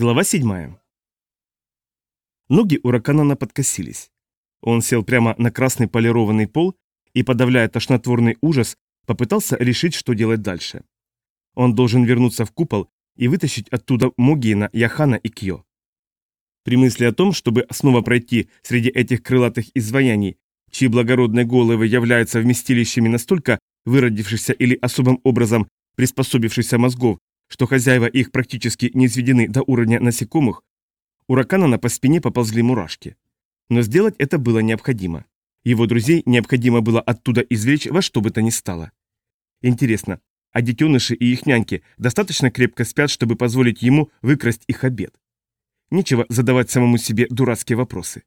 Глава 7. Ноги у Раканана подкосились. Он сел прямо на красный полированный пол и, подавляя тошнотворный ужас, попытался решить, что делать дальше. Он должен вернуться в купол и вытащить оттуда Могиена, Яхана и Кьо. При мысли о том, чтобы снова пройти среди этих крылатых изваяний, чьи благородные головы являются вместилищами настолько выродившихся или особым образом приспособившихся мозгов, что хозяева их практически не изведены до уровня насекомых, у Раканана по спине поползли мурашки. Но сделать это было необходимо. Его друзей необходимо было оттуда извлечь во что бы то ни стало. Интересно, а детеныши и их няньки достаточно крепко спят, чтобы позволить ему выкрасть их обед? Нечего задавать самому себе дурацкие вопросы.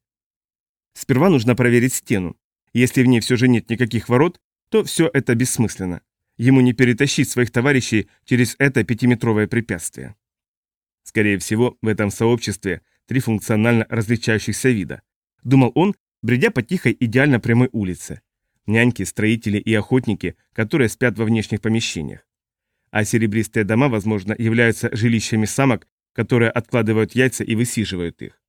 Сперва нужно проверить стену. Если в ней все же нет никаких ворот, то все это бессмысленно. Ему не перетащить своих товарищей через это пятиметровое препятствие. Скорее всего, в этом сообществе три функционально различающихся вида. Думал он, бредя по тихой идеально прямой улице. Няньки, строители и охотники, которые спят во внешних помещениях. А серебристые дома, возможно, являются жилищами самок, которые откладывают яйца и высиживают их.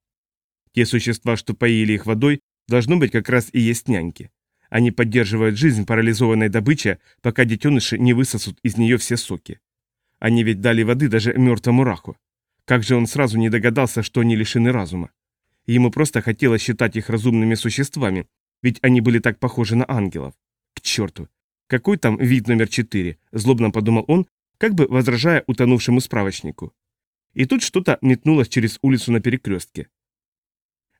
Те существа, что поили их водой, должно быть как раз и есть няньки. Они поддерживают жизнь парализованной добычи, пока детеныши не высосут из нее все соки. Они ведь дали воды даже мертвому раху. Как же он сразу не догадался, что они лишены разума? Ему просто хотелось считать их разумными существами, ведь они были так похожи на ангелов. К черту! Какой там вид номер четыре? Злобно подумал он, как бы возражая утонувшему справочнику. И тут что-то метнулось через улицу на перекрестке.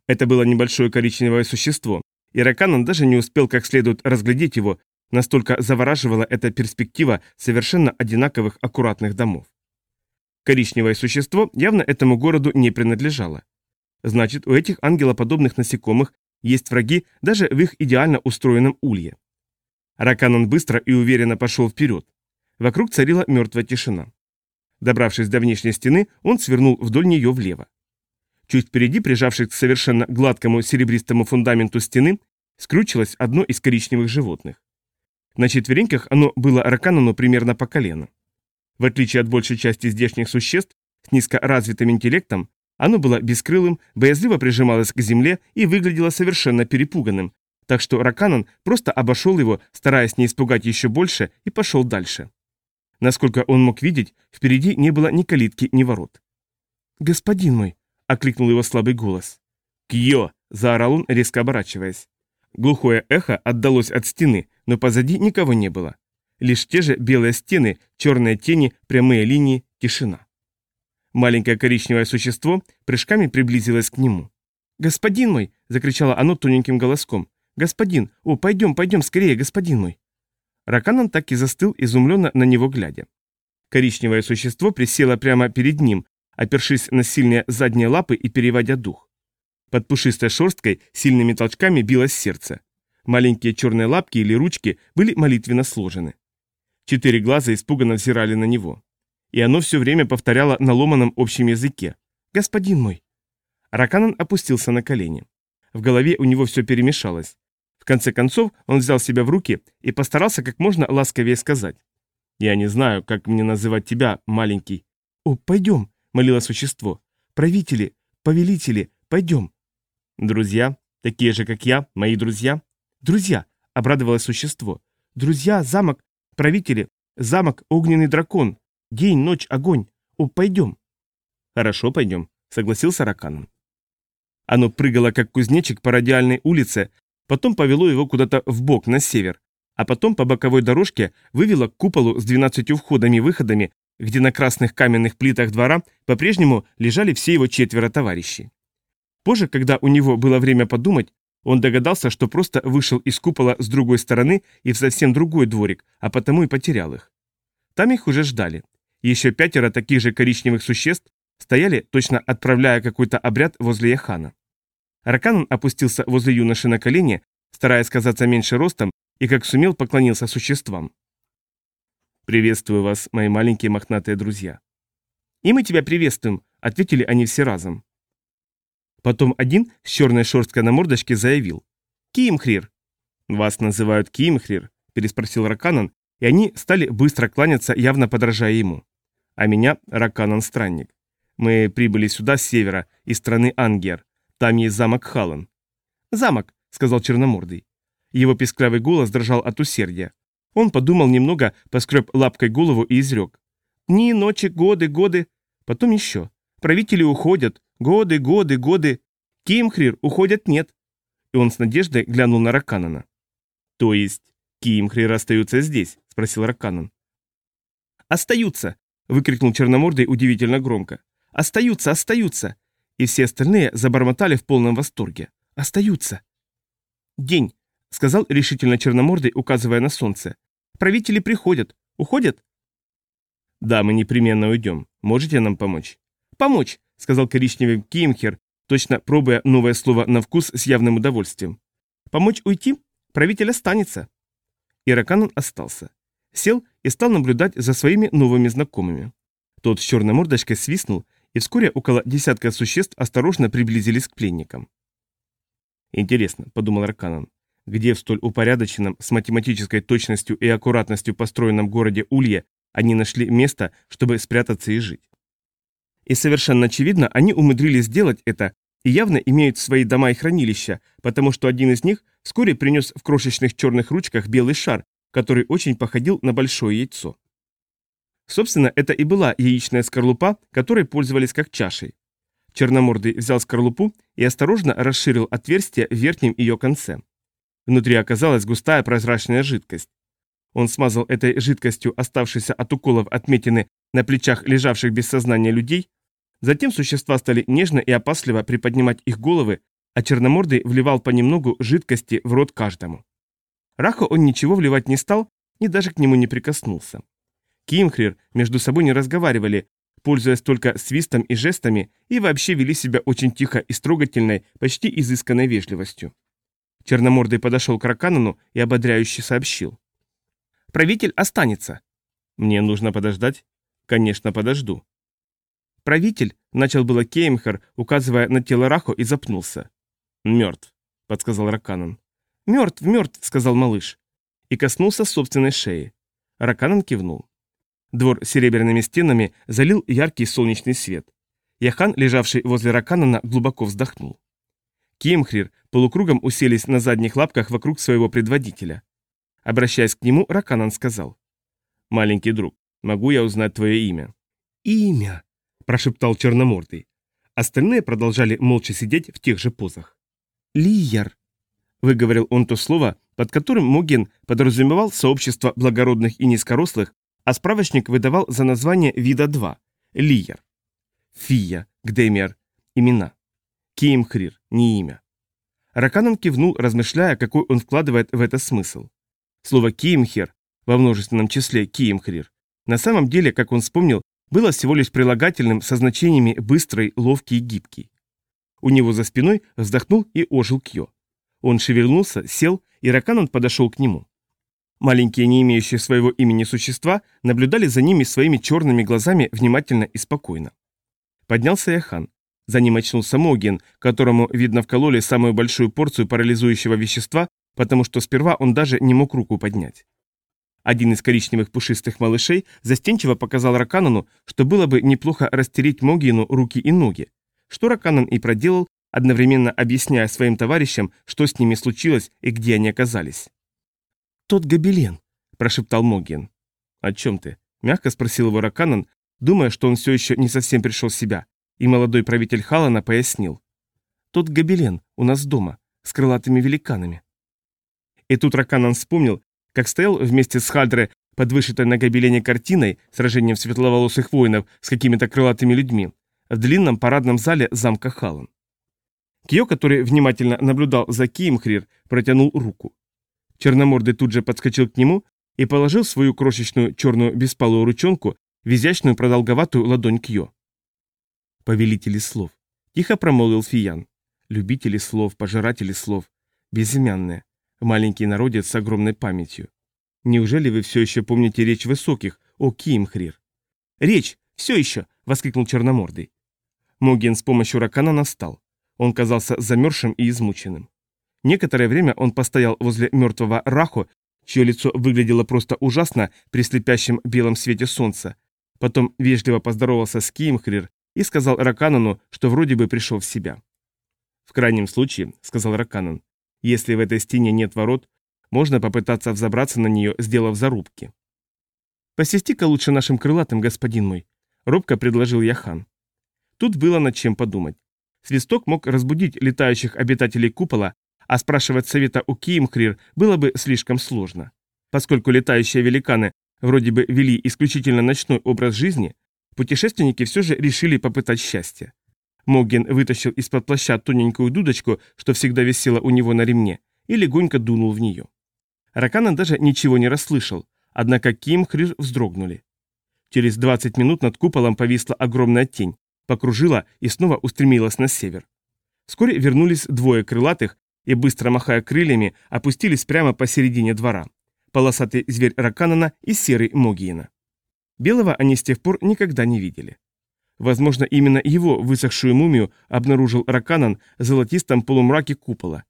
Это было небольшое коричневое существо, и Раканан даже не успел как следует разглядеть его, настолько завораживала эта перспектива совершенно одинаковых аккуратных домов. Коричневое существо явно этому городу не принадлежало. Значит, у этих ангелоподобных насекомых есть враги даже в их идеально устроенном улье. Раканан быстро и уверенно пошел вперед. Вокруг царила мертвая тишина. Добравшись до внешней стены, он свернул вдоль нее влево. Чуть впереди, прижавшись к совершенно гладкому серебристому фундаменту стены, скрючилось одно из коричневых животных. На четвереньках оно было Раканану примерно по колено. В отличие от большей части здешних существ с низкоразвитым интеллектом, оно было бескрылым, боязливо прижималось к земле и выглядело совершенно перепуганным, так что Раканан просто обошел его, стараясь не испугать еще больше, и пошел дальше. Насколько он мог видеть, впереди не было ни калитки, ни ворот. «Господин мой!» — окликнул его слабый голос. «Кьё!» — заорал он, резко оборачиваясь. Глухое эхо отдалось от стены, но позади никого не было. Лишь те же белые стены, черные тени, прямые линии, тишина. Маленькое коричневое существо прыжками приблизилось к нему. «Господин мой!» — закричало оно тоненьким голоском. «Господин! О, пойдем, пойдем скорее, господин мой!» Раканан так и застыл, изумленно на него глядя. Коричневое существо присело прямо перед ним, опершись на сильные задние лапы и переводя дух. Под пушистой шерсткой сильными толчками билось сердце. Маленькие черные лапки или ручки были молитвенно сложены. Четыре глаза испуганно взирали на него. И оно все время повторяло на ломаном общем языке. «Господин мой!» Раканан опустился на колени. В голове у него все перемешалось. В конце концов он взял себя в руки и постарался как можно ласковее сказать. «Я не знаю, как мне называть тебя, маленький». «О, пойдем!» молило существо. «Правители, повелители, пойдем!» «Друзья, такие же, как я, мои друзья?» «Друзья!» — обрадовалось существо. «Друзья, замок, правители, замок, огненный дракон, день, ночь, огонь. О, пойдем!» «Хорошо, пойдем», — согласился Раканом. Оно прыгало, как кузнечик, по радиальной улице, потом повело его куда-то в бок на север, а потом по боковой дорожке вывело к куполу с двенадцатью входами и выходами, где на красных каменных плитах двора по-прежнему лежали все его четверо товарищей. Позже, когда у него было время подумать, он догадался, что просто вышел из купола с другой стороны и в совсем другой дворик, а потому и потерял их. Там их уже ждали. Еще пятеро таких же коричневых существ стояли, точно отправляя какой-то обряд возле Яхана. Раканан опустился возле юноши на колени, стараясь казаться меньше ростом, и как сумел поклонился существам. «Приветствую вас, мои маленькие мохнатые друзья». «И мы тебя приветствуем», — ответили они все разом. Потом один с черной шерсткой на мордочке заявил. «Кимхрир». «Вас называют Кимхрир», — переспросил Раканан, и они стали быстро кланяться, явно подражая ему. А меня Раканан странник. Мы прибыли сюда с севера, из страны Ангер. Там есть замок Халан». «Замок», — сказал Черномордый. Его песклявый голос дрожал от усердия. Он подумал немного, поскреб лапкой голову и изрек. «Дни, ночи, годы, годы. Потом еще. Правители уходят. Годы, годы, годы. Кимхрир уходят нет». И он с надеждой глянул на Раканана. «То есть Кимхрир остаются здесь?» — спросил Раканан. «Остаются!» — выкрикнул Черномордый удивительно громко. «Остаются, остаются!» И все остальные забормотали в полном восторге. «Остаются!» «День!» — сказал решительно Черномордый, указывая на солнце. «Правители приходят. Уходят?» «Да, мы непременно уйдем. Можете нам помочь?» «Помочь!» — сказал коричневый Кимхер, точно пробуя новое слово на вкус с явным удовольствием. «Помочь уйти? Правитель останется!» И Раканон остался. Сел и стал наблюдать за своими новыми знакомыми. Тот с черной мордочкой свистнул, и вскоре около десятка существ осторожно приблизились к пленникам. «Интересно», — подумал Раканон, — «где в столь упорядоченном, с математической точностью и аккуратностью построенном городе Улье они нашли место, чтобы спрятаться и жить?» И совершенно очевидно, они умудрились сделать это и явно имеют свои дома и хранилища, потому что один из них вскоре принес в крошечных черных ручках белый шар, который очень походил на большое яйцо. Собственно, это и была яичная скорлупа, которой пользовались как чашей. Черномордый взял скорлупу и осторожно расширил отверстие в верхнем ее конце. Внутри оказалась густая прозрачная жидкость. Он смазал этой жидкостью оставшиеся от уколов отметины на плечах лежавших без сознания людей, затем существа стали нежно и опасливо приподнимать их головы, а Черномордый вливал понемногу жидкости в рот каждому. Рахо он ничего вливать не стал и даже к нему не прикоснулся. Кимхрир между собой не разговаривали, пользуясь только свистом и жестами, и вообще вели себя очень тихо и строгательной, почти изысканной вежливостью. Черномордый подошел к Раканану и ободряюще сообщил. «Правитель останется». «Мне нужно подождать?» «Конечно, подожду». «Правитель», — начал было Кеймхар, указывая на тело Рахо, и запнулся. «Мертв», — подсказал Раканан. «Мертв, мертв», — сказал малыш. И коснулся собственной шеи. Раканан кивнул. Двор с серебряными стенами залил яркий солнечный свет. Яхан, лежавший возле Раканана, глубоко вздохнул. Кимхрир полукругом уселись на задних лапках вокруг своего предводителя. Обращаясь к нему, Раканан сказал. «Маленький друг, могу я узнать твое имя?» «Имя», – прошептал Черномордый. Остальные продолжали молча сидеть в тех же позах. «Лияр», Выговорил он то слово, под которым Муген подразумевал сообщество благородных и низкорослых, а справочник выдавал за название вида 2 – Лиер. Фия, Гдемер, имена. Киимхрир, не имя. Раканан кивнул, размышляя, какой он вкладывает в это смысл. Слово «киимхер» во множественном числе «киимхрир» на самом деле, как он вспомнил, было всего лишь прилагательным со значениями «быстрый», «ловкий» и «гибкий». У него за спиной вздохнул и ожил Кьо. Он шевельнулся, сел, и Раканан подошел к нему. Маленькие, не имеющие своего имени существа, наблюдали за ними своими черными глазами внимательно и спокойно. Поднялся Яхан. За ним очнулся Моген, которому, видно, вкололи самую большую порцию парализующего вещества, потому что сперва он даже не мог руку поднять. Один из коричневых пушистых малышей застенчиво показал Раканану, что было бы неплохо растереть Могину руки и ноги, что Раканан и проделал, одновременно объясняя своим товарищам, что с ними случилось и где они оказались. «Тот гобелен», – прошептал Могин. «О чем ты?» – мягко спросил его Раканан, думая, что он все еще не совсем пришел в себя, и молодой правитель Халана пояснил. «Тот гобелен у нас дома, с крылатыми великанами». И тут Раканан вспомнил, как стоял вместе с Хальдре под вышитой на гобелене картиной сражением светловолосых воинов с какими-то крылатыми людьми в длинном парадном зале замка Халан. Кио, который внимательно наблюдал за Киимхрир, протянул руку. Черномордый тут же подскочил к нему и положил свою крошечную черную беспалую ручонку в изящную продолговатую ладонь Кьо. «Повелители слов», — тихо промолвил Фиян. «Любители слов, пожиратели слов, безымянные, маленький народец с огромной памятью. Неужели вы все еще помните речь высоких, о Киимхрир?» «Речь! Все еще!» — воскликнул Черномордый. Моген с помощью ракана настал. Он казался замерзшим и измученным. Некоторое время он постоял возле мертвого Рахо, чье лицо выглядело просто ужасно при слепящем белом свете солнца. Потом вежливо поздоровался с Киимхрир, и сказал Раканану, что вроде бы пришел в себя. «В крайнем случае», — сказал Раканан, — «если в этой стене нет ворот, можно попытаться взобраться на нее, сделав зарубки». «Посести-ка лучше нашим крылатым, господин мой», — робко предложил Яхан. Тут было над чем подумать. Свисток мог разбудить летающих обитателей купола, а спрашивать совета у Киимхрир было бы слишком сложно. Поскольку летающие великаны вроде бы вели исключительно ночной образ жизни, путешественники все же решили попытать счастье. Могген вытащил из-под плаща тоненькую дудочку, что всегда висела у него на ремне, и легонько дунул в нее. Ракана даже ничего не расслышал, однако Ким Хрир вздрогнули. Через 20 минут над куполом повисла огромная тень, покружила и снова устремилась на север. Вскоре вернулись двое крылатых и, быстро махая крыльями, опустились прямо посередине двора. Полосатый зверь Раканана и серый Могиена. Белого они с тех пор никогда не видели. Возможно, именно его высохшую мумию обнаружил Раканан в золотистом полумраке купола.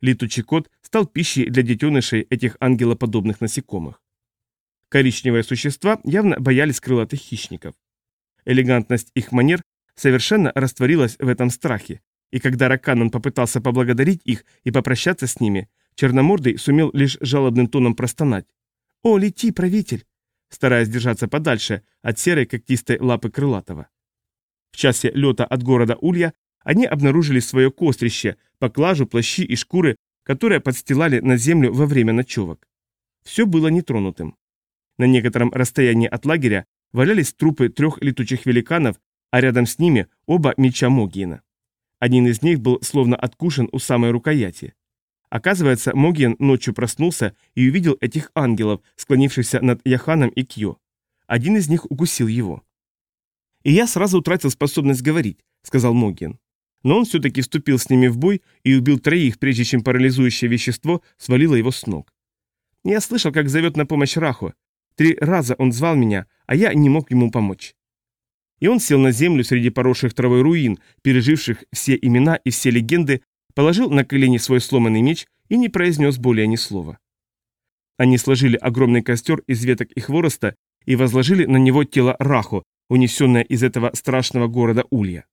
Летучий кот стал пищей для детенышей этих ангелоподобных насекомых. Коричневые существа явно боялись крылатых хищников. Элегантность их манер совершенно растворилась в этом страхе, и когда Раканан попытался поблагодарить их и попрощаться с ними, Черномордый сумел лишь жалобным тоном простонать. «О, лети, правитель!» стараясь держаться подальше от серой когтистой лапы крылатого. В часе лета от города Улья они обнаружили свое кострище, поклажу, плащи и шкуры, которые подстилали на землю во время ночевок. Все было нетронутым. На некотором расстоянии от лагеря валялись трупы трех летучих великанов, а рядом с ними оба меча Могиена. Один из них был словно откушен у самой рукояти. Оказывается, Могиен ночью проснулся и увидел этих ангелов, склонившихся над Яханом и Кьо. Один из них укусил его. «И я сразу утратил способность говорить», — сказал Могиен. Но он все-таки вступил с ними в бой и убил троих, прежде чем парализующее вещество свалило его с ног. Я слышал, как зовет на помощь Раху. Три раза он звал меня, а я не мог ему помочь. И он сел на землю среди поросших травой руин, переживших все имена и все легенды, положил на колени свой сломанный меч и не произнес более ни слова. Они сложили огромный костер из веток и хвороста и возложили на него тело Раху, унесенное из этого страшного города Улья.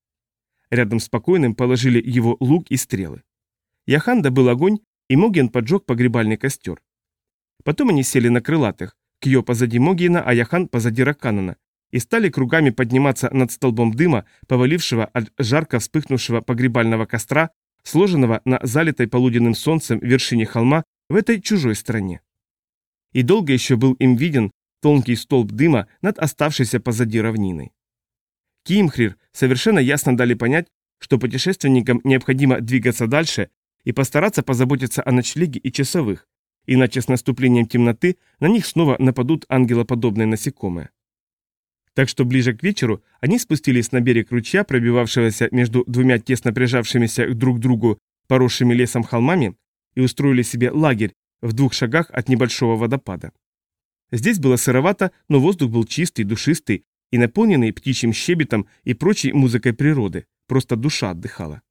Рядом с покойным положили его лук и стрелы. Яхан добыл огонь, и Моген поджег погребальный костер. Потом они сели на крылатых, Кьё позади Могиена, а Яхан позади Раканана, и стали кругами подниматься над столбом дыма, повалившего от жарко вспыхнувшего погребального костра, сложенного на залитой полуденным солнцем вершине холма в этой чужой стране. И долго еще был им виден тонкий столб дыма над оставшейся позади равниной. Кимхрир совершенно ясно дали понять, что путешественникам необходимо двигаться дальше и постараться позаботиться о ночлеге и часовых, иначе с наступлением темноты на них снова нападут ангелоподобные насекомые. Так что ближе к вечеру они спустились на берег ручья, пробивавшегося между двумя тесно прижавшимися друг к другу поросшими лесом холмами, и устроили себе лагерь в двух шагах от небольшого водопада. Здесь было сыровато, но воздух был чистый, душистый и наполненный птичьим щебетом и прочей музыкой природы, просто душа отдыхала.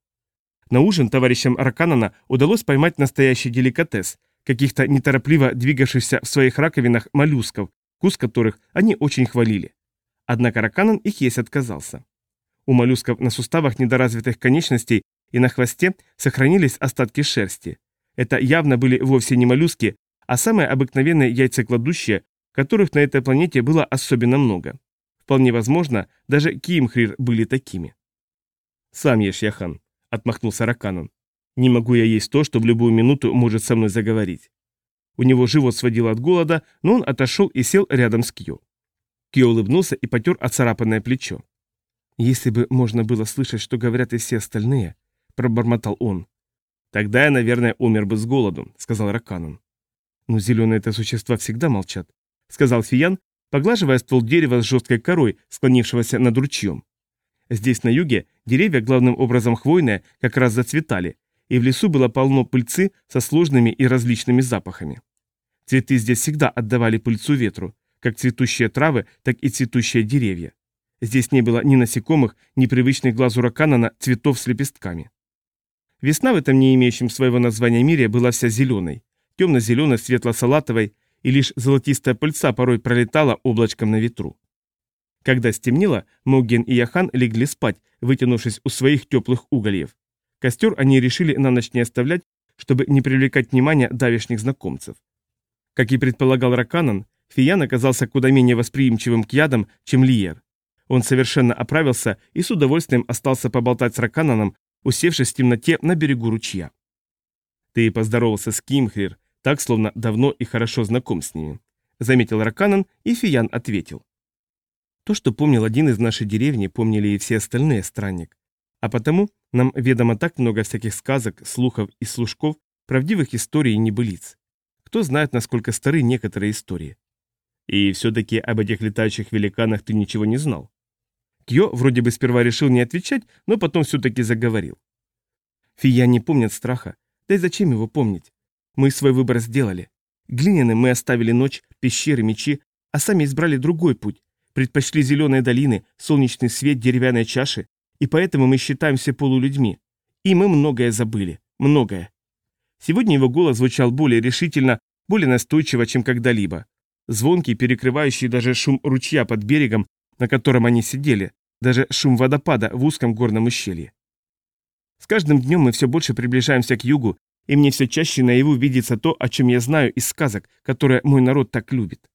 На ужин товарищам Раканана удалось поймать настоящий деликатес, каких-то неторопливо двигавшихся в своих раковинах моллюсков, вкус которых они очень хвалили. Однако Раканан их есть отказался. У моллюсков на суставах недоразвитых конечностей и на хвосте сохранились остатки шерсти. Это явно были вовсе не моллюски, а самые обыкновенные яйцекладущие, которых на этой планете было особенно много. Вполне возможно, даже Киимхрир были такими. «Сам ешь, Яхан», — отмахнулся Раканан. «Не могу я есть то, что в любую минуту может со мной заговорить». У него живот сводил от голода, но он отошел и сел рядом с Кьо. Кио улыбнулся и потер оцарапанное плечо. «Если бы можно было слышать, что говорят и все остальные», — пробормотал он. «Тогда я, наверное, умер бы с голоду», — сказал Раканон. «Но зеленые это существа всегда молчат», — сказал Фиян, поглаживая ствол дерева с жесткой корой, склонившегося над ручьем. Здесь, на юге, деревья, главным образом хвойные, как раз зацветали, и в лесу было полно пыльцы со сложными и различными запахами. Цветы здесь всегда отдавали пыльцу ветру, как цветущие травы, так и цветущие деревья. Здесь не было ни насекомых, ни привычных глазу раканана цветов с лепестками. Весна в этом не имеющем своего названия мире была вся зеленой, темно-зеленой, светло-салатовой, и лишь золотистая пыльца порой пролетала облачком на ветру. Когда стемнело, Моген и Яхан легли спать, вытянувшись у своих теплых угольев. Костер они решили на ночь не оставлять, чтобы не привлекать внимания давешних знакомцев. Как и предполагал Раканан, Фиян оказался куда менее восприимчивым к ядам, чем Лиер. Он совершенно оправился и с удовольствием остался поболтать с Ракананом, усевшись в темноте на берегу ручья. «Ты поздоровался с Кимхрир, так, словно давно и хорошо знаком с ними», — заметил Раканан, и Фиян ответил. «То, что помнил один из нашей деревни, помнили и все остальные, странник. А потому нам ведомо так много всяких сказок, слухов и служков, правдивых историй и небылиц. Кто знает, насколько стары некоторые истории. И все-таки об этих летающих великанах ты ничего не знал. Кьо вроде бы сперва решил не отвечать, но потом все-таки заговорил. Фия не помнят страха. Да и зачем его помнить? Мы свой выбор сделали. Глиняным мы оставили ночь, пещеры, мечи, а сами избрали другой путь. Предпочли зеленые долины, солнечный свет, деревянные чаши, и поэтому мы считаемся полулюдьми. И мы многое забыли. Многое. Сегодня его голос звучал более решительно, более настойчиво, чем когда-либо. Звонкий, перекрывающий даже шум ручья под берегом, на котором они сидели, даже шум водопада в узком горном ущелье. С каждым днем мы все больше приближаемся к югу, и мне все чаще наяву видится то, о чем я знаю из сказок, которые мой народ так любит.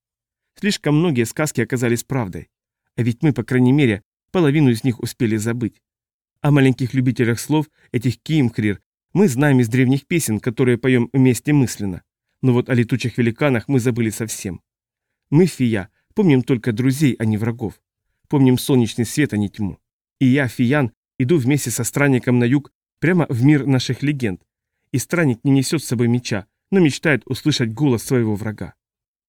Слишком многие сказки оказались правдой. А ведь мы, по крайней мере, Половину из них успели забыть. О маленьких любителях слов, этих киимхрир, мы знаем из древних песен, которые поем вместе мысленно. Но вот о летучих великанах мы забыли совсем. Мы, Фия, помним только друзей, а не врагов. Помним солнечный свет, а не тьму. И я, Фиян, иду вместе со странником на юг, прямо в мир наших легенд. И странник не несет с собой меча, но мечтает услышать голос своего врага.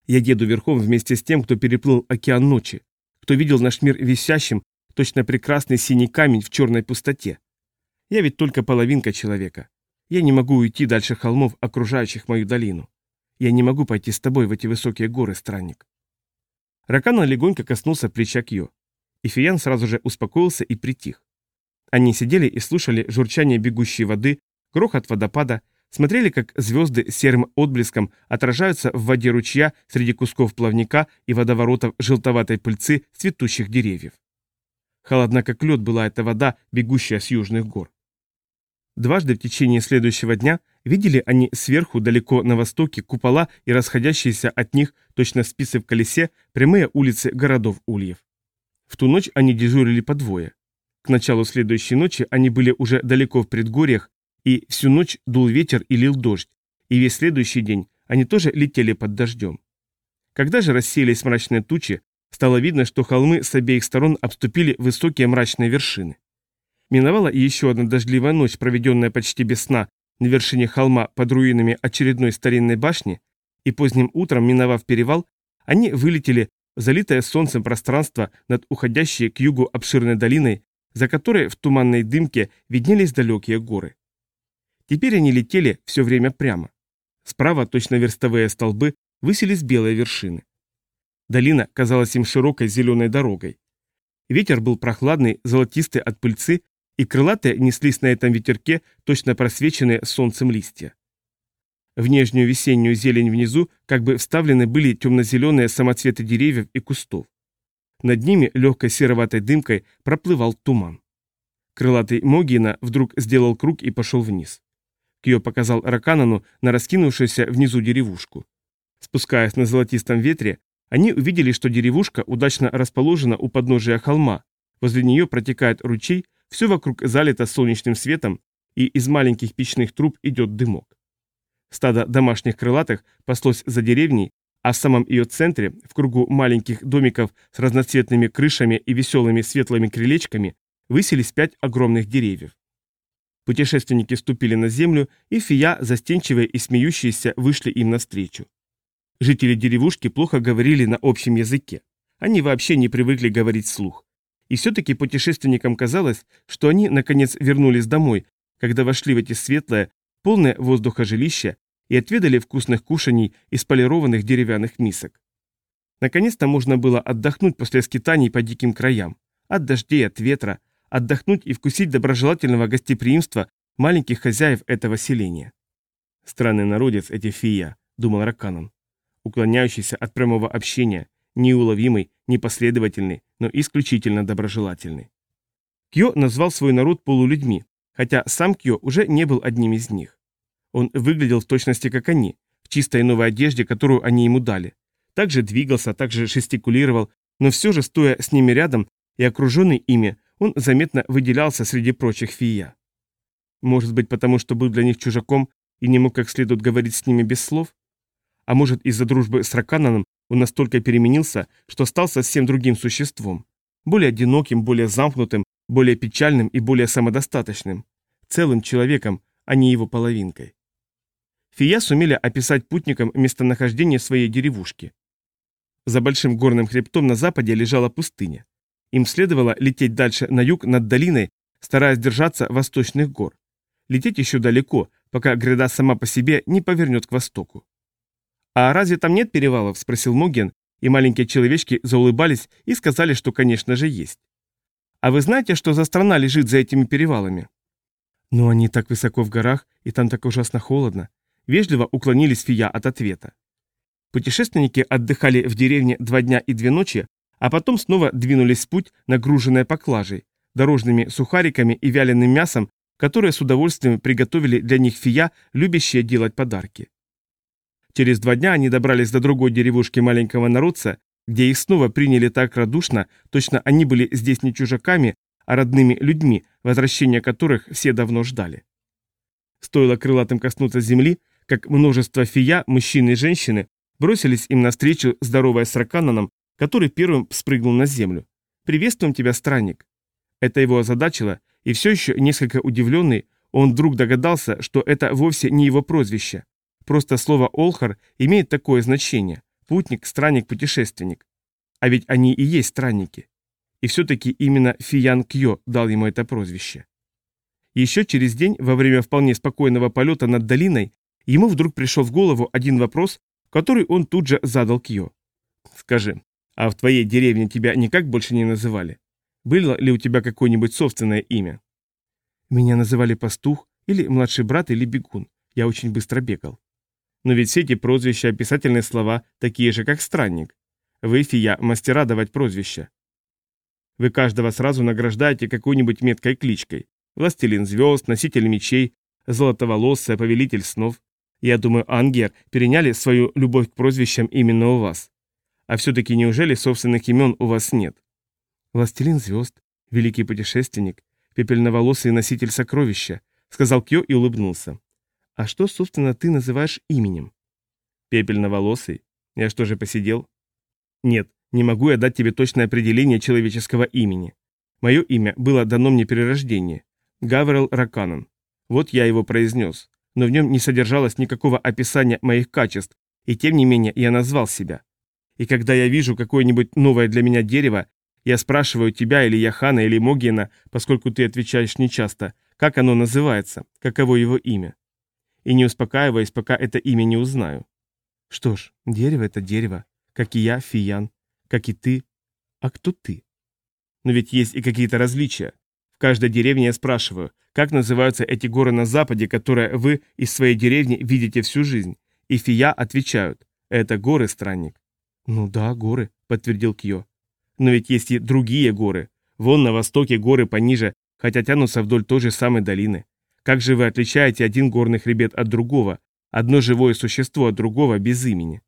Я еду верхом вместе с тем, кто переплыл океан ночи, кто видел наш мир висящим точно прекрасный синий камень в черной пустоте. Я ведь только половинка человека. Я не могу уйти дальше холмов, окружающих мою долину. Я не могу пойти с тобой в эти высокие горы, странник. Ракана легонько коснулся плеча Кьо. И сразу же успокоился и притих. Они сидели и слушали журчание бегущей воды, грохот водопада, смотрели, как звезды серым отблеском отражаются в воде ручья среди кусков плавника и водоворотов желтоватой пыльцы цветущих деревьев. Холодна, как лед, была эта вода, бегущая с южных гор. Дважды в течение следующего дня видели они сверху, далеко на востоке, купола и расходящиеся от них, точно спицы в колесе, прямые улицы городов Ульев. В ту ночь они дежурили по двое. К началу следующей ночи они были уже далеко в предгорьях, и всю ночь дул ветер и лил дождь, и весь следующий день они тоже летели под дождем. Когда же рассеялись мрачные тучи, Стало видно, что холмы с обеих сторон обступили высокие мрачные вершины. Миновала еще одна дождливая ночь, проведенная почти без сна на вершине холма под руинами очередной старинной башни, и поздним утром, миновав перевал, они вылетели в залитое солнцем пространство над уходящей к югу обширной долиной, за которой в туманной дымке виднелись далекие горы. Теперь они летели все время прямо. Справа, точно верстовые столбы, высились белые вершины. Долина казалась им широкой зеленой дорогой. Ветер был прохладный, золотистый от пыльцы, и крылатые неслись на этом ветерке, точно просвеченные солнцем листья. В нежную весеннюю зелень внизу как бы вставлены были темно-зеленые самоцветы деревьев и кустов. Над ними легкой сероватой дымкой проплывал туман. Крылатый Могина вдруг сделал круг и пошел вниз. Кьо показал Раканану на раскинувшуюся внизу деревушку. Спускаясь на золотистом ветре, они увидели, что деревушка удачно расположена у подножия холма, возле нее протекает ручей, все вокруг залито солнечным светом, и из маленьких печных труб идет дымок. Стадо домашних крылатых паслось за деревней, а в самом ее центре, в кругу маленьких домиков с разноцветными крышами и веселыми светлыми крылечками, высились пять огромных деревьев. Путешественники ступили на землю, и фия, застенчивые и смеющиеся, вышли им навстречу. Жители деревушки плохо говорили на общем языке. Они вообще не привыкли говорить вслух. И все-таки путешественникам казалось, что они, наконец, вернулись домой, когда вошли в эти светлые, полные воздуха жилища и отведали вкусных кушаний из полированных деревянных мисок. Наконец-то можно было отдохнуть после скитаний по диким краям, от дождей, от ветра, отдохнуть и вкусить доброжелательного гостеприимства маленьких хозяев этого селения. «Странный народец эти фия», — думал Раканон уклоняющийся от прямого общения, неуловимый, непоследовательный, но исключительно доброжелательны. Кьо назвал свой народ полулюдьми, хотя сам Кьо уже не был одним из них. Он выглядел в точности как они, в чистой новой одежде, которую они ему дали. Также двигался, также жестикулировал, но все же, стоя с ними рядом и окруженный ими, он заметно выделялся среди прочих фия. Может быть, потому что был для них чужаком и не мог как следует говорить с ними без слов? А может, из-за дружбы с Ракананом он настолько переменился, что стал совсем другим существом. Более одиноким, более замкнутым, более печальным и более самодостаточным. Целым человеком, а не его половинкой. Фия сумели описать путникам местонахождение своей деревушки. За большим горным хребтом на западе лежала пустыня. Им следовало лететь дальше на юг над долиной, стараясь держаться восточных гор. Лететь еще далеко, пока гряда сама по себе не повернет к востоку. «А разве там нет перевалов?» – спросил Моген, и маленькие человечки заулыбались и сказали, что, конечно же, есть. «А вы знаете, что за страна лежит за этими перевалами?» «Ну, они так высоко в горах, и там так ужасно холодно». Вежливо уклонились Фия от ответа. Путешественники отдыхали в деревне два дня и две ночи, а потом снова двинулись в путь, нагруженные поклажей, дорожными сухариками и вяленым мясом, которые с удовольствием приготовили для них фия, любящие делать подарки. Через два дня они добрались до другой деревушки маленького народца, где их снова приняли так радушно, точно они были здесь не чужаками, а родными людьми, возвращения которых все давно ждали. Стоило крылатым коснуться земли, как множество фия, мужчины и женщины, бросились им навстречу, здоровая с Ракананом, который первым спрыгнул на землю. «Приветствуем тебя, странник!» Это его озадачило, и все еще несколько удивленный, он вдруг догадался, что это вовсе не его прозвище. Просто слово «олхар» имеет такое значение – путник, странник, путешественник. А ведь они и есть странники. И все-таки именно Фиян Кьо дал ему это прозвище. Еще через день, во время вполне спокойного полета над долиной, ему вдруг пришел в голову один вопрос, который он тут же задал Кьо. «Скажи, а в твоей деревне тебя никак больше не называли? Было ли у тебя какое-нибудь собственное имя?» «Меня называли пастух, или младший брат, или бегун. Я очень быстро бегал». Но ведь все эти прозвища, описательные слова, такие же, как странник. Вы, фия, мастера давать прозвища. Вы каждого сразу награждаете какой-нибудь меткой кличкой. Властелин звезд, носитель мечей, золотоволосая, повелитель снов. Я думаю, Ангер переняли свою любовь к прозвищам именно у вас. А все-таки неужели собственных имен у вас нет? Властелин звезд, великий путешественник, пепельноволосый носитель сокровища, сказал Кьо и улыбнулся. А что, собственно, ты называешь именем? Пепельноволосый? Я что же посидел? Нет, не могу я дать тебе точное определение человеческого имени. Мое имя было дано мне при рождении. Гаврил Раканан. Вот я его произнес. Но в нем не содержалось никакого описания моих качеств, и тем не менее я назвал себя. И когда я вижу какое-нибудь новое для меня дерево, я спрашиваю тебя или Яхана или Могена, поскольку ты отвечаешь нечасто, как оно называется, каково его имя и не успокаиваясь, пока это имя не узнаю. Что ж, дерево — это дерево, как и я, Фиян, как и ты. А кто ты? Но ведь есть и какие-то различия. В каждой деревне я спрашиваю, как называются эти горы на западе, которые вы из своей деревни видите всю жизнь. И Фия отвечают, это горы, странник. Ну да, горы, подтвердил Кьо. Но ведь есть и другие горы. Вон на востоке горы пониже, хотя тянутся вдоль той же самой долины. Как же вы отличаете один горный хребет от другого, одно живое существо от другого без имени?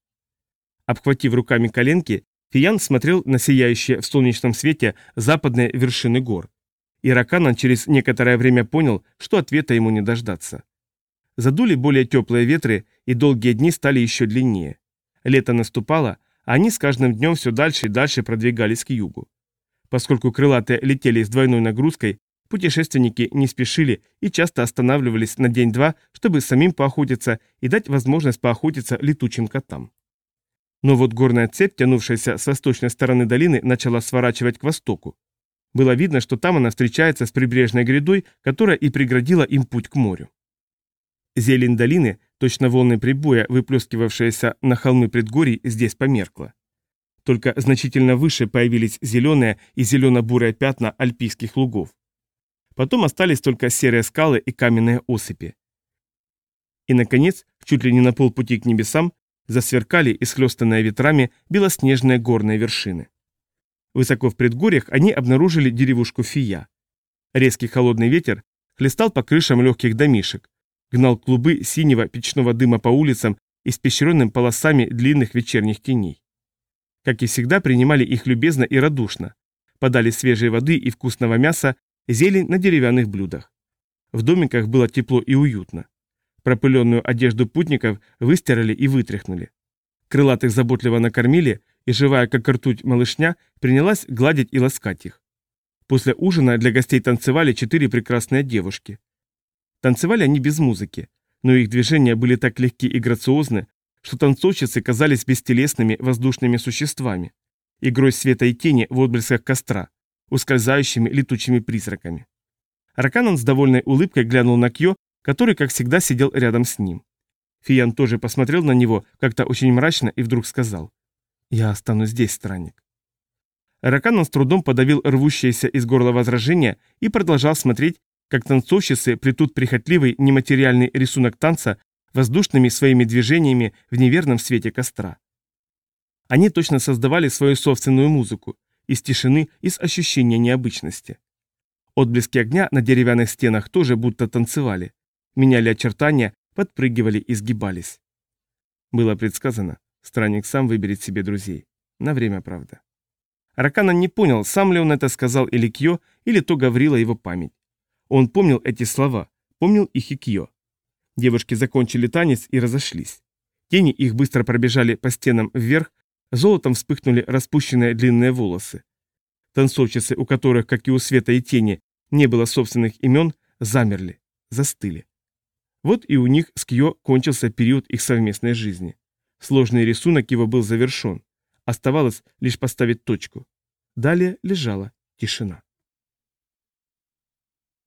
Обхватив руками коленки, Фиян смотрел на сияющие в солнечном свете западные вершины гор. И Раканан через некоторое время понял, что ответа ему не дождаться. Задули более теплые ветры, и долгие дни стали еще длиннее. Лето наступало, они с каждым днем все дальше и дальше продвигались к югу. Поскольку крылатые летели с двойной нагрузкой, Путешественники не спешили и часто останавливались на день-два, чтобы самим поохотиться и дать возможность поохотиться летучим котам. Но вот горная цепь, тянувшаяся с восточной стороны долины, начала сворачивать к востоку. Было видно, что там она встречается с прибрежной грядой, которая и преградила им путь к морю. Зелень долины, точно волны прибоя, выплескивавшиеся на холмы предгорий, здесь померкла. Только значительно выше появились зеленые и зелено-бурые пятна альпийских лугов. Потом остались только серые скалы и каменные осыпи. И, наконец, чуть ли не на полпути к небесам, засверкали, исхлестанные ветрами, белоснежные горные вершины. Высоко в предгорьях они обнаружили деревушку Фия. Резкий холодный ветер хлестал по крышам легких домишек, гнал клубы синего печного дыма по улицам, испещренным полосами длинных вечерних теней. Как и всегда, принимали их любезно и радушно, подали свежей воды и вкусного мяса, зелень на деревянных блюдах. В домиках было тепло и уютно. Пропыленную одежду путников выстирали и вытряхнули. Крылатых заботливо накормили, и живая как ртуть малышня принялась гладить и ласкать их. После ужина для гостей танцевали четыре прекрасные девушки. Танцевали они без музыки, но их движения были так легки и грациозны, что танцовщицы казались бестелесными воздушными существами, игрой света и тени в отблесках костра, ускользающими летучими призраками. Раканан с довольной улыбкой глянул на Кьо, который, как всегда, сидел рядом с ним. Фиян тоже посмотрел на него как-то очень мрачно и вдруг сказал «Я останусь здесь, странник». Раканан с трудом подавил рвущееся из горла возражение и продолжал смотреть, как танцовщицы плетут прихотливый нематериальный рисунок танца воздушными своими движениями в неверном свете костра. Они точно создавали свою собственную музыку, из тишины и с ощущения необычности. Отблески огня на деревянных стенах тоже будто танцевали, меняли очертания, подпрыгивали и сгибались. Было предсказано, странник сам выберет себе друзей. На время, правда. Ракана не понял, сам ли он это сказал или Кьо, или то говорила его память. Он помнил эти слова, помнил их и Кьо. Девушки закончили танец и разошлись. Тени их быстро пробежали по стенам вверх, золотом вспыхнули распущенные длинные волосы. Танцовщицы, у которых, как и у света и тени, не было собственных имен, замерли, застыли. Вот и у них с Кьо кончился период их совместной жизни. Сложный рисунок его был завершен. Оставалось лишь поставить точку. Далее лежала тишина.